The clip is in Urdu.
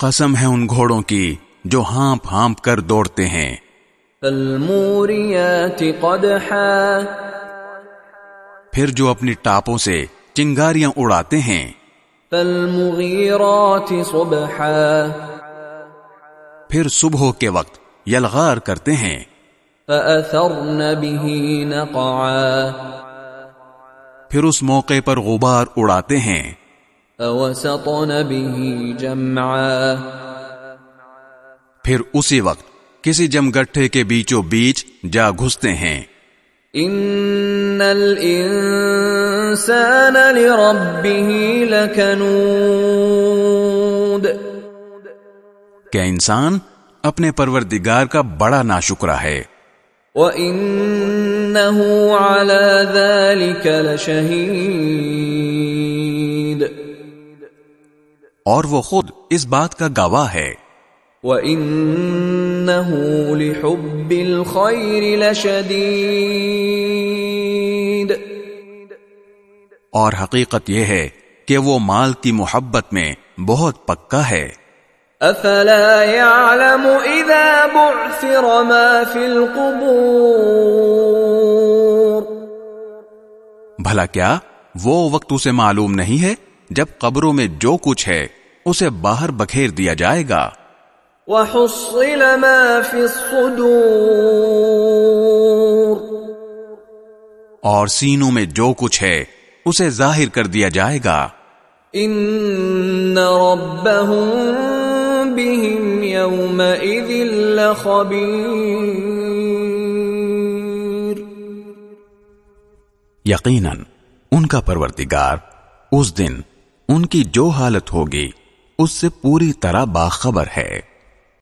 قسم ہے ان گھوڑوں کی جو ہانپ ہانپ کر دوڑتے ہیں۔ قدحا۔ پھر جو اپنی ٹاپوں سے چنگاریاں اڑاتے ہیں۔ فالمغیرات صبحا۔ پھر صبح کے وقت یلغار کرتے ہیں۔ فأثرن به نقعا۔ پھر اس موقع پر غبار اڑاتے ہیں۔ به جمعا۔ پھر اسی وقت کسی جمگٹھے کے بیچوں بیچ جا گھستے ہیں۔ ان الانسان لربه لکنود کیا انسان اپنے پروردگار کا بڑا ناشکرہ ہے؟ وَإِنَّهُ عَلَى ذَلِكَ لَشَهِيدٌ۔ اور وہ خود اس بات کا گواہ ہے۔ وَإِنَّهُ لِحُبِّ الْخَيْرِ لَشَدِيدٌ۔ اور حقیقت یہ ہے کہ وہ مال کی محبت میں بہت پکا ہے۔ افلا يعلم اذا بعثر ما في القبور۔ بھلا کیا وہ وقت اسے معلوم نہیں ہے جب قبروں میں جو کچھ ہے۔ اسے باہر بکھیر دیا جائے گا۔ وحصل ما في الصدور۔ اور سینوں میں جو کچھ ہے اسے ظاہر کر دیا جائے گا۔ ان ربهم بهم يومئذ لخبير۔ یقیناً ان کا پروردگار اس دن ان کی جو حالت ہوگی اس سے پوری طرح باخبر ہے۔